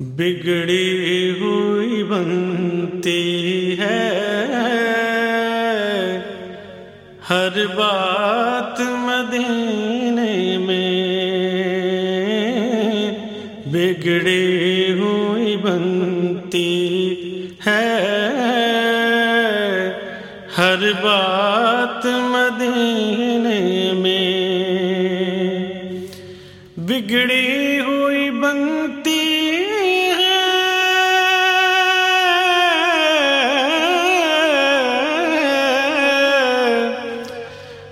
بگڑی ہوئی بنتی ہے۔ ہر بات مدینے میں بگڑی ہوئی بنتی ہے۔ ہر بات مدینے میں بگڑی ہوئی بنتی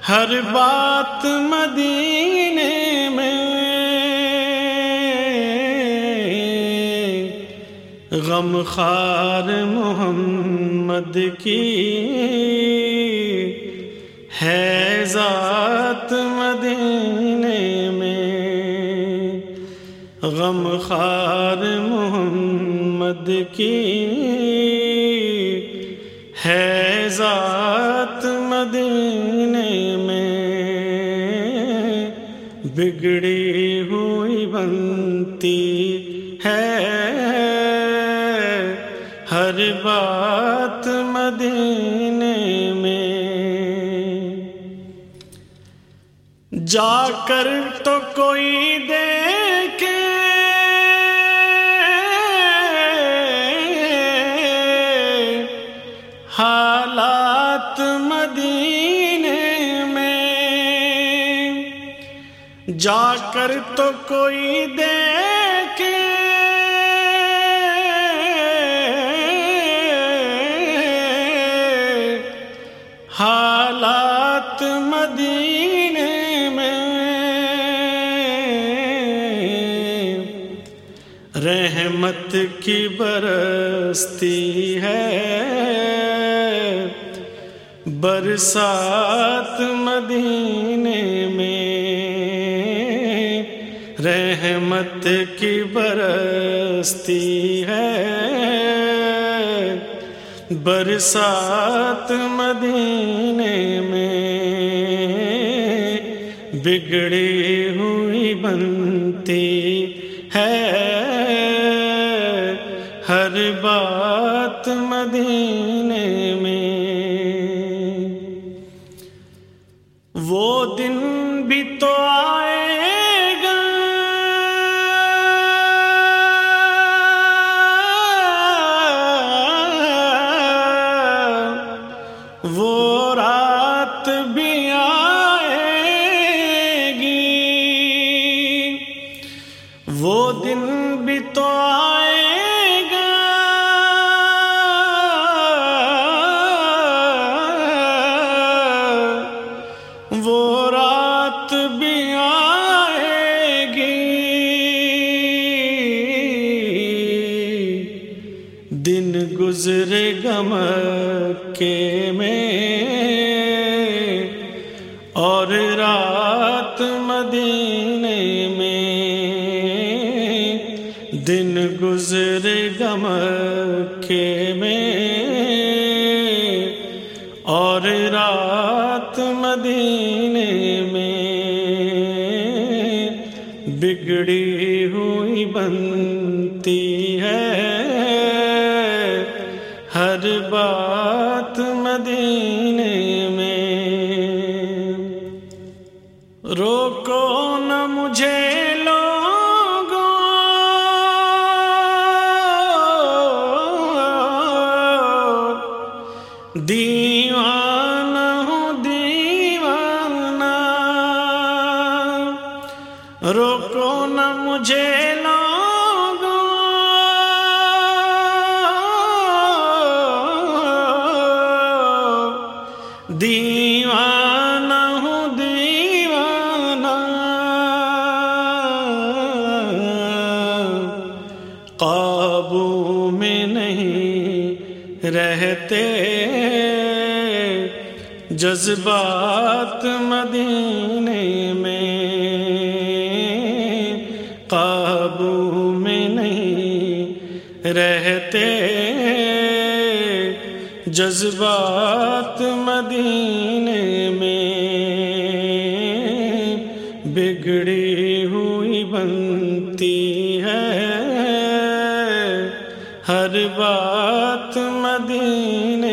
ہر بات مدینے میں غم خار محمد کی ہے ذات مدینے میں غم خار محمد کی ہے ذات بگڑی ہوئی بنتی ہے۔ ہر بات مدینے میں۔ جا کر تو کوئی دے جا کر تو کوئی دیکھے۔ حالات مدینے میں رحمت کی برستی ہے۔ برسات مدینے رحمت کی برستی ہے۔ برسات مدینے میں بگڑی ہوئی بنتی ہے۔ وہ دن بھی تو آئے گا۔ وہ رات بھی آئے گی۔ دن گزرے گم کے میں۔ دن گزر گم کے میں اور رات مدینے میں بگڑی ہوئی بنتی ہے روکو نہ مجھے دیوانہ ہوں دیوانہ۔ قابو میں نہیں رہتے۔ جذبات مدینے رہتے جذبات مدینے میں بگڑی ہوئی بنتی ہے۔ ہر بات مدینے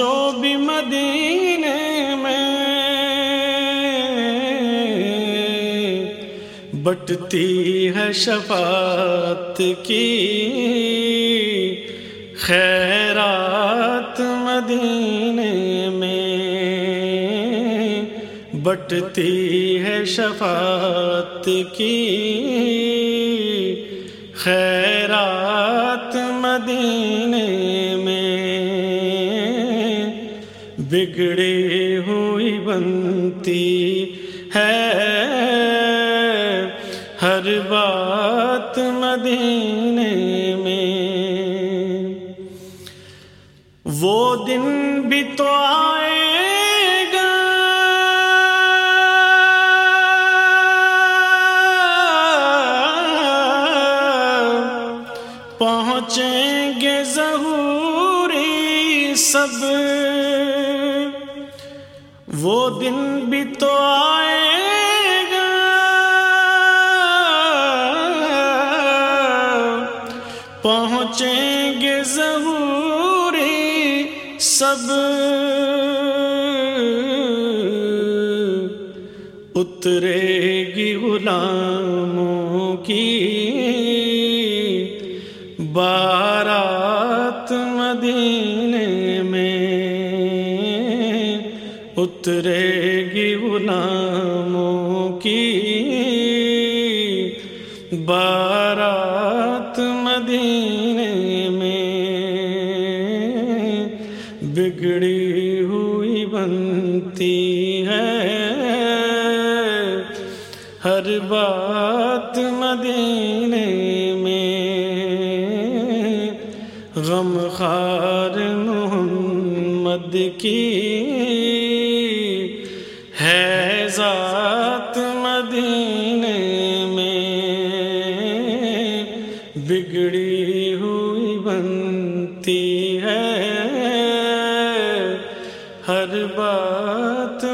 پہنچو بھی مدینے بٹتی ہے شفاعت کی خیرات مدینے میں بٹتی ہے شفاعت کی خیرات مدینے بگڑی ہوئی بنتی ہے۔ ہر بات مدینے میں۔ وہ دن بھی تو آئے گا۔ پہنچیں گے ضروری سب۔ وہ دن بھی تو آئے پہنچیں گے ضروری سب۔ اترے گی غلاموں کی بارات مدینے۔ اترے گی غلاموں کی بارات مدینے میں بگڑی ہوئی بنتی ہے۔ ہر بات مدینے میں غم خار محمد کی ہے ہر بات